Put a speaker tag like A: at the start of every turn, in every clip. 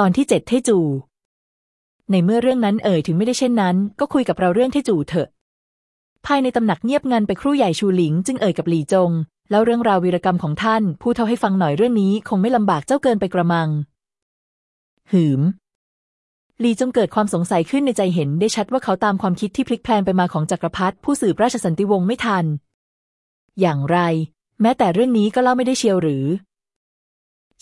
A: ตอนที่เจ็ดเทจู ในเมื่อเรื่องนั้นเอ่ยถึงไม่ได้เช่นนั้น ก็คุยกับเราเรื่องเทจูเถอะ ภายในตำหนักเงียบงันไปครู่ใหญ่ชูหลิง จึงเอ่ยกับหลี่จง แล้วเรื่องราววีรกรรมของท่าน ผู้เท่าให้ฟังหน่อยเรื่องนี้คงไม่ลำบากเจ้าเกินไปกระมัง หืมหลี่จงเกิดความสงสัยขึ้นในใจเห็นได้ชัดว่าเขาตามความคิดที่พลิกแพลงไปมาของจักรพรรดิผู้สืบราชสันติวงศ์ไม่ทัน อย่างไร แม้แต่เรื่องนี้ก็เล่าไม่ได้เชียวหรือ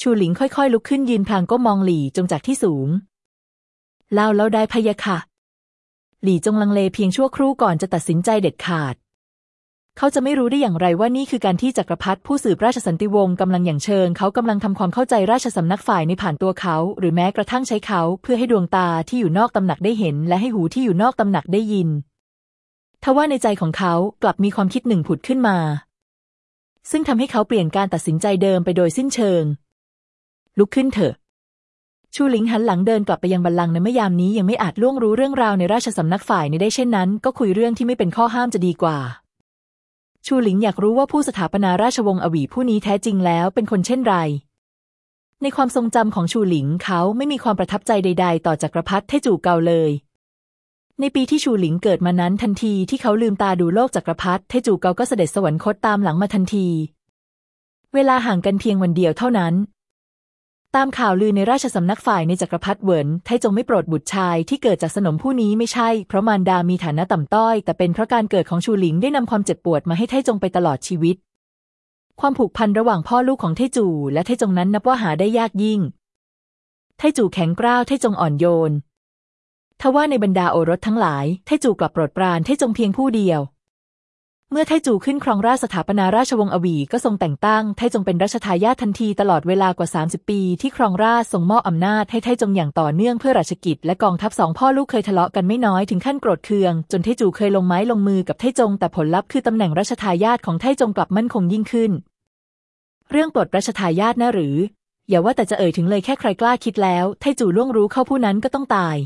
A: ชูหลิงค่อยๆ ลุกขึ้นยืนพลางก็มองหลี่จงจากที่สูงเล่าแล้วได้พยะค่ะ หลี่จงลังเลเพียงชั่วครู่ก่อนจะตัดสินใจเด็ดขาด เขาจะไม่รู้ได้อย่างไรว่านี่คือการที่จักรพรรดิผู้สืบราชสันติวงศ์กำลังอย่างเชิง เขากำลังทำความเข้าใจราชสำนักฝ่ายในผ่านตัวเขา หรือแม้กระทั่งใช้เขาเพื่อให้ดวงตาที่อยู่นอกตำหนักได้เห็น และให้หูที่อยู่นอกตำหนักได้ยินทว่าในใจของเขากลับมีความคิดหนึ่งผุดขึ้นมา ซึ่งทำให้เขาเปลี่ยนการตัดสินใจเดิมไปโดยสิ้นเชิง ลุกขึ้นเถอะ ชูหลิงหันหลังเดินกลับไปยังบัลลังก์ในเมื่อยามนี้ยังไม่อาจล่วงรู้เรื่องราวในราชสำนักฝ่ายในได้เช่นนั้น ก็คุยเรื่องที่ไม่เป็นข้อห้ามจะดีกว่า ชูหลิงอยากรู้ว่าผู้สถาปนาราชวงศ์อวีผู้นี้แท้จริงแล้วเป็นคนเช่นไร ในความทรงจำของชูหลิงเขาไม่มีความประทับใจใด ๆ ต่อจักรพรรดิเทจูเกาเลยในปีที่ชูหลิงเกิดมานั้นทันทีที่เขาลืมตาดูโลกจักรพรรดิเทจูเกาก็เสด็จสวรรคตตามหลังมาทันที เวลาห่างกันเพียงวันเดียวเท่านั้น ตามข่าวลือในราชสำนักฝ่ายในจักรพรรดิเหวินไทจงไม่โปรดบุตรชายที่เกิดจากสนมผู้นี้ไม่ใช่ เพราะมารดามีฐานะต่ำต้อย แต่เป็นเพราะการเกิดของชูหลิงได้นำความเจ็บปวดมาให้ไทจงไปตลอดชีวิต ความผูกพันระหว่างพ่อลูกของไทจูและไทจงนั้นนับว่าหาได้ยากยิ่ง ไทจูแข็งกร้าวไทจงอ่อนโยนทว่าในบรรดาโอรสทั้งหลายไทจูกลับโปรดปรานไทจงเพียงผู้เดียว เมื่อไทจูขึ้นครองราชสถาปนาราชวงศ์อวีก็ทรงแต่งตั้งไทจงเป็นรัชทายาททันทีตลอดเวลากว่า 30 ปี ที่ครองราชทรงมอบอำนาจให้ไทจงอย่างต่อเนื่องเพื่อราชกิจ และกองทัพสองพ่อลูกเคยทะเลาะกันไม่น้อยถึงขั้นโกรธเคือง จนไทจูเคยลงไม้ลงมือกับไทจง แต่ผลลัพธ์คือตำแหน่งรัชทายาทของไทจงกลับมั่นคงยิ่งขึ้น เรื่องปลดรัชทายาทนะหรือ อย่าว่าแต่จะเอ่ยถึงเลยแค่ใครกล้าคิดแล้วไทจูล่วงรู้เข้าผู้นั้นก็ต้องตาย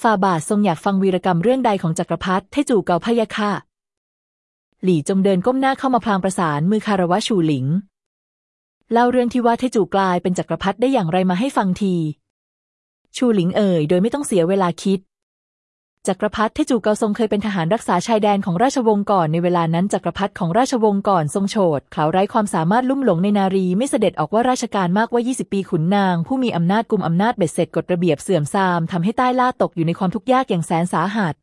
A: ฟาบาททรงอยากฟังวีรกรรมเรื่องใดของจักรพรรดิไทจูเกาพยาค่ะ หลี่จงเดินก้มหน้าเข้ามาพลางประสานมือคารวะชูหลิง เล่าเรื่องที่ว่าเทจูกลายเป็นจักรพรรดิได้อย่างไรมาให้ฟังที ชูหลิงเอ่ย โดยไม่ต้องเสียเวลาคิด จักรพรรดิเทจูเกาทรงเคยเป็นทหารรักษาชายแดนของราชวงศ์ก่อนในเวลานั้นจักรพรรดิของราชวงศ์ก่อนทรงโฉดเขาไร้ความสามารถลุ่มหลงในนารีไม่เสด็จออกว่าราชการมากว่า 20 ปีขุนนาง ผู้มีอำนาจกุมอำนาจเบ็ดเสร็จกฎระเบียบเสื่อมทรามทำให้ใต้ล่าตกอยู่ในความทุกข์ยากอย่างแสนสาหัส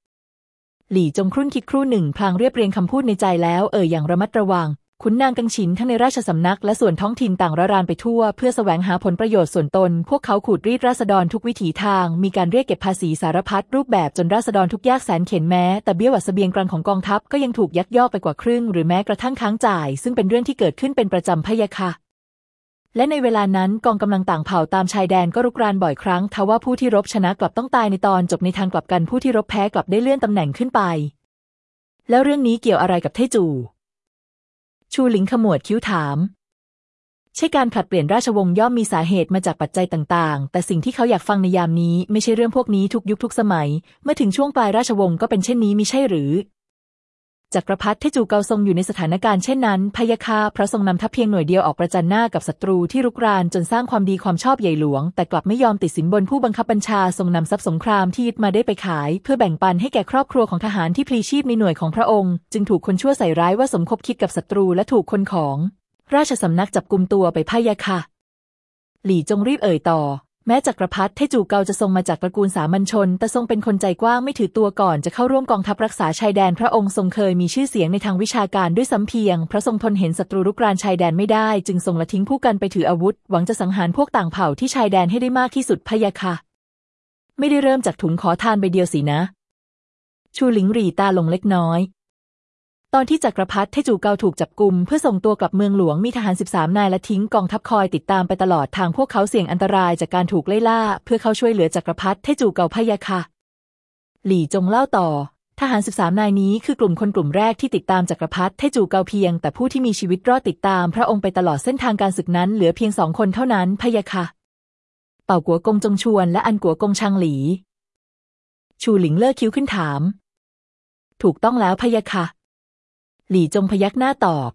A: หลี่จงครุ่นคิดครู่หนึ่งพลางเรียบเรียงคำพูดในใจแล้วเอ่ยอย่างระมัดระวังขุนนางกังฉินทั้งในราชสำนักและส่วนท้องถิ่นต่างระรานไปทั่ว เพื่อแสวงหาผลประโยชน์ส่วนตน พวกเขาขูดรีดราษฎรทุกวิถีทาง มีการเรียกเก็บภาษีสารพัดรูปแบบจนราษฎรทุกยากแสนเข็นแม้ แต่เบี้ยวัดเสบียงกลางของกองทัพก็ยังถูกยักยอกไปกว่าครึ่ง หรือแม้กระทั่งค้างจ่าย ซึ่งเป็นเรื่องที่เกิดขึ้นเป็นประจำพยาค่ะ และในเวลานั้นกองกำลังต่างเผ่าตามชายแดนก็รุกรานบ่อยครั้งทว่าผู้ที่รบชนะกลับต้องตายในตอนจบในทางกลับกันผู้ที่รบแพ้กลับได้เลื่อนตำแหน่งขึ้นไป แล้วเรื่องนี้เกี่ยวอะไรกับเทจู ชูหลิงขมวดคิ้วถาม ใช่การผลัดเปลี่ยนราชวงศ์ย่อมมีสาเหตุมาจากปัจจัยต่างๆ แต่สิ่งที่เขาอยากฟังในยามนี้ไม่ใช่เรื่องพวกนี้ทุกยุคทุกสมัย เมื่อถึงช่วงปลายราชวงศ์ก็เป็นเช่นนี้มิใช่หรือ จักรพรรดิเทจูเกาทรงอยู่ในสถานการณ์เช่นนั้นพยาคาพระทรงนำทัพเพียงหน่วยเดียวออกประจันหน้ากับศัตรูที่รุกรานจนสร้างความดีความชอบใหญ่หลวง แต่กลับไม่ยอมติดสินบนผู้บังคับบัญชาทรงนำทรัพย์สงครามที่ยึดมาได้ไปขาย เพื่อแบ่งปันให้แก่ครอบครัวของทหารที่พลีชีพในหน่วยของพระองค์ จึงถูกคนชั่วใส่ร้ายว่าสมคบคิดกับศัตรูและถูกคนของ ราชสำนักจับกลุมตัวไปพยาคาหลี่จงรีบเอ่ยต่อ แม้จักรพรรดิเทจูเกาจะทรงมาจากตระกูลสามัญชน แต่ทรงเป็นคนใจกว้างไม่ถือตัวก่อนจะเข้าร่วมกองทัพรักษาชายแดนพระองค์ทรงเคยมีชื่อเสียงในทางวิชาการด้วยซ้ำเพียง พระทรงทนเห็นศัตรูรุกรานชายแดนไม่ได้ จึงทรงละทิ้งผู้กันไปถืออาวุธ หวังจะสังหารพวกต่างเผ่าที่ชายแดนให้ได้มากที่สุดพยาค่ะ ไม่ได้เริ่มจากถุงขอทานใบเดียวสินะ ชูหลิงหรีตาลงเล็กน้อย ตอนที่จักรพรรดิเทจูเกาถูกจับกุมเพื่อส่งตัวกลับเมืองหลวงมีทหาร 13 นายและทิ้งกองทัพคอยติดตามไปตลอดทางพวกเขาเสี่ยงอันตรายจากการถูกไล่ล่า เพื่อเข้าช่วยเหลือจักรพรรดิเทจูเกาพยาค่ะ หลี่จงเล่าต่อ ทหาร 13 นายนี้คือกลุ่มคนกลุ่มแรกที่ติดตามจักรพรรดิเทจูเกาเพียง แต่ผู้ที่มีชีวิตรอดติดตามพระองค์ไปตลอดเส้นทางการศึกนั้นเหลือเพียงสองคนเท่านั้นพยาค่ะ เป่ากัวกงจงชวน และอันกัวกงชางหลี ชูหลิงเลิกคิ้วขึ้นถาม ถูกต้องแล้วพยาค่ะ หลี่จงพยักหน้าตอบ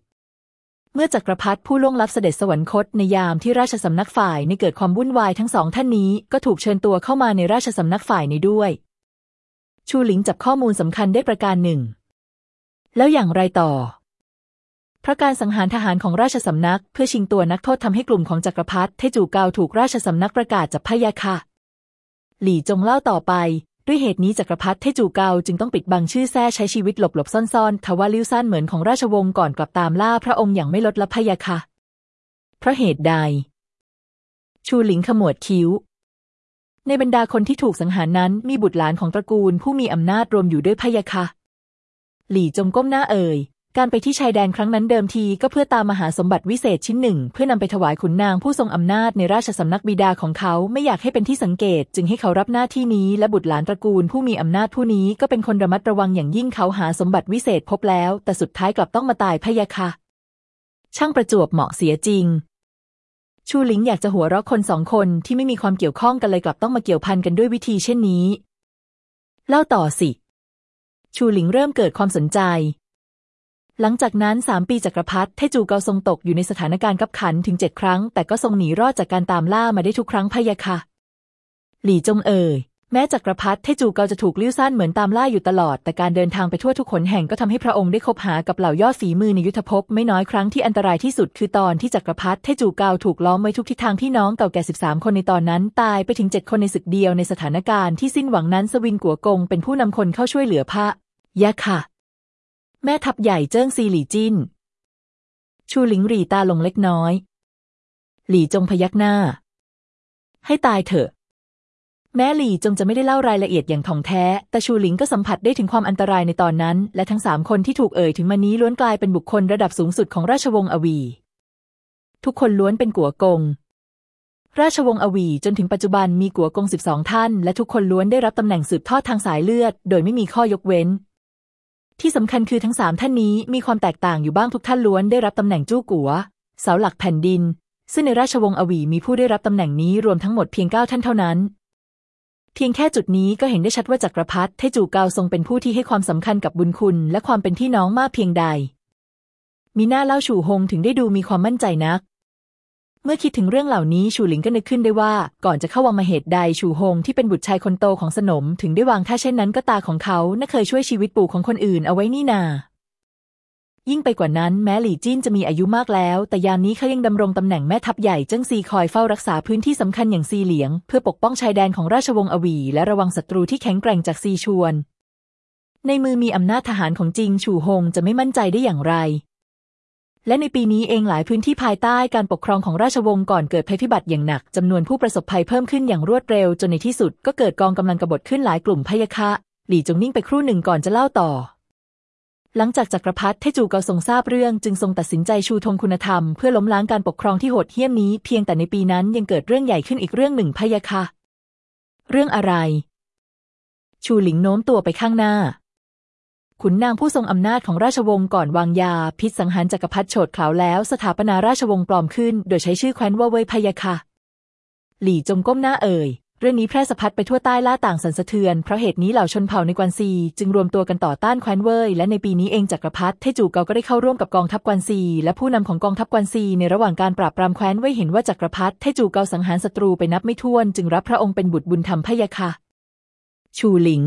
A: เมื่อจักรพรรดิผู้ล่วงลับเสด็จสวรรคตในยามที่ราชสำนักฝ่ายในเกิดความวุ่นวายทั้งสองท่านนี้ก็ถูกเชิญตัวเข้ามาในราชสำนักฝ่ายในด้วย ชูหลิงจับข้อมูลสำคัญได้ประการหนึ่ง แล้วอย่างไรต่อเพราะการสังหารทหารของราชสำนัก เพื่อชิงตัวนักโทษทำให้กลุ่มของจักรพรรดิเทจูเกาถูกราชสำนักประกาศจับพยาค่ะ หลี่จงเล่าต่อไป ด้วยเหตุนี้จักรพรรดิเทจูเกาจึงต้องปิดบังชื่อแท้ใช้ชีวิตหลบหลบซ่อนๆทว่าลิ้วซ่านเหมือนของราชวงศ์ก่อนกลับตามล่าพระองค์อย่างไม่ลดละพยาค่ะ เพราะเหตุใด ชูหลิงขมวดคิ้ว ในบรรดาคนที่ถูกสังหารนั้นมีบุตรหลานของตระกูลผู้มีอำนาจรวมอยู่ด้วยพยาค่ะ หลี่จงก้มหน้าเอ่ย การไปที่ชายแดนครั้งนั้นเดิมทีก็เพื่อตามมหาสมบัติวิเศษชิ้นหนึ่ง เพื่อนำไปถวายขุนนางผู้ทรงอำนาจในราชสำนักบิดาของเขาไม่อยากให้เป็นที่สังเกต จึงให้เขารับหน้าที่นี้และบุตรหลานตระกูลผู้มีอำนาจผู้นี้ก็เป็นคนระมัดระวังอย่างยิ่งเขาหาสมบัติวิเศษพบแล้ว แต่สุดท้ายกลับต้องมาตายพยาค่ะ ช่างประจวบเหมาะเสียจริงชูหลิงอยากจะหัวเราะคนสองคนที่ไม่มีความเกี่ยวข้องกันเลยกลับต้องมาเกี่ยวพันกันด้วยวิธีเช่นนี้ เล่าต่อสิ ชูหลิงเริ่มเกิดความสนใจ หลังจากนั้นสามปีจักรพรรดิเทจูเกาทรงตกอยู่ในสถานการณ์กับขันถึงเจ็ดครั้ง แต่ก็ทรงหนีรอดจากการตามล่ามาได้ทุกครั้งพะยะค่ะ หลี่จงเอ่ย แม้จักรพรรดิเทจูเกาจะถูกลิ้วซ่านเหมือนตามล่าอยู่ตลอด แต่การเดินทางไปทั่วทุกขนแห่งก็ทำให้พระองค์ได้คบหากับเหล่ายอดฝีมือในยุทธภพไม่น้อยครั้งที่อันตรายที่สุดคือตอนที่จักรพรรดิเทจูเกาถูกล้อมไว้ทุกทิศทางพี่น้องเก่าแก่สิบสามคนในตอนนั้น ตายไปถึงเจ็ดคนในศึกเดียวในสถานการณ์ที่สิ้นหวังนั้นสวินกัวกงเป็นผู้นำคนเข้าช่วยเหลือพระยะค่ะ แม่ทัพใหญ่เจิ้งซีหลี่จิ้น ชูหลิงหรี่ตาลงเล็กน้อย หลี่จงพยักหน้า ให้ตายเถอะ แม้หลี่จงจะไม่ได้เล่ารายละเอียดอย่างถ่องแท้ แต่ชูหลิงก็สัมผัสได้ถึงความอันตรายในตอนนั้น และทั้งสามคนที่ถูกเอ่ยถึงมานี้ล้วนกลายเป็นบุคคลระดับสูงสุดของราชวงศ์อวี ทุกคนล้วนเป็นกัวกงราชวงศ์อวีจนถึงปัจจุบันมีกัวกงสิบสองท่าน และทุกคนล้วนได้รับตำแหน่งสืบทอดทางสายเลือด โดยไม่มีข้อยกเว้น ที่สำคัญคือทั้งสามท่านนี้มีความแตกต่างอยู่บ้างทุกท่านล้วนได้รับตำแหน่งจู้กัวเสาหลักแผ่นดิน ซึ่งในราชวงศ์อวีมีผู้ได้รับตำแหน่งนี้รวมทั้งหมดเพียงเก้าท่านเท่านั้น เพียงแค่จุดนี้ก็เห็นได้ชัดว่าจักรพรรดิเทจูเกาทรงเป็นผู้ที่ให้ความสำคัญกับบุญคุณ และความเป็นพี่น้องมากเพียงใด มีหน้าเล่าชูหงถึงได้ดูมีความมั่นใจนัก เมื่อคิดถึงเรื่องเหล่านี้ชูหลิงก็นึกขึ้นได้ว่า ก่อนจะเข้าวังมาเหตุใดชูหงที่เป็นบุตรชายคนโตของสนม ถึงได้วางท่าเช่นนั้นก็ตาของเขาน่าเคยช่วยชีวิตปู่ของคนอื่นเอาไว้นี่นายิ่งไปกว่านั้นแม้หลี่จิ้นจะมีอายุมากแล้ว แต่ยามนี้เขายังดำรงตำแหน่งแม่ทัพใหญ่เจิ้งซีคอยเฝ้ารักษาพื้นที่สำคัญอย่างซีเหลียง เพื่อปกป้องชายแดนของราชวงศ์อวี และระวังศัตรูที่แข็งแกร่งจากซีชวน ในมือมีอำนาจทหารของจริงชูหงจะไม่มั่นใจได้อย่างไร และในปีนี้เองหลายพื้นที่ภายใต้การปกครองของราชวงศ์ก่อนเกิดภัยพิบัติอย่างหนักจำนวนผู้ประสบภัยเพิ่มขึ้นอย่างรวดเร็วจนในที่สุดก็เกิดกองกำลังกบฏขึ้นหลายกลุ่มพยาคะ หลี่จงนิ่งไปครู่หนึ่งก่อนจะเล่าต่อ หลังจากจักรพรรดิเทจูเกาทรงทราบเรื่องจึงทรงตัดสินใจชูธงคุณธรรมเพื่อล้มล้างการปกครองที่โหดเหี้ยมนี้เพียงแต่ในปีนั้นยังเกิดเรื่องใหญ่ขึ้นอีกเรื่องหนึ่งพยาคะ เรื่องอะไร ชูหลิงโน้มตัวไปข้างหน้า ขุนนางผู้ทรงอำนาจของราชวงศ์ก่อนวางยา พิษสังหารจักรพรรดิโฉดขาวแล้วสถาปนาราชวงศ์ปลอมขึ้น โดยใช้ชื่อแคว้นว่าเว่ยพยาค่ะ หลี่จงก้มหน้าเอ่ย เรื่องนี้แพร่สะพัดไปทั่วใต้ล่าต่างสันสะเทือน เพราะเหตุนี้เหล่าชนเผ่าในกวนซี จึงรวมตัวกันต่อต้านแคว้นเว่ยและในปีนี้เองจักรพรรดิเทจูเกาก็ได้เข้าร่วมกับกองทัพกวนซี และผู้นำของกองทัพกวนซีในระหว่างการปราบปรามแคว้นเว่ยเห็นว่าจักรพรรดิเทจูเกาสังหารศัตรูไปนับไม่ถ้วน จึงรับพระองค์เป็นบุตรบุญธรรมพยาค่ะชูหลิง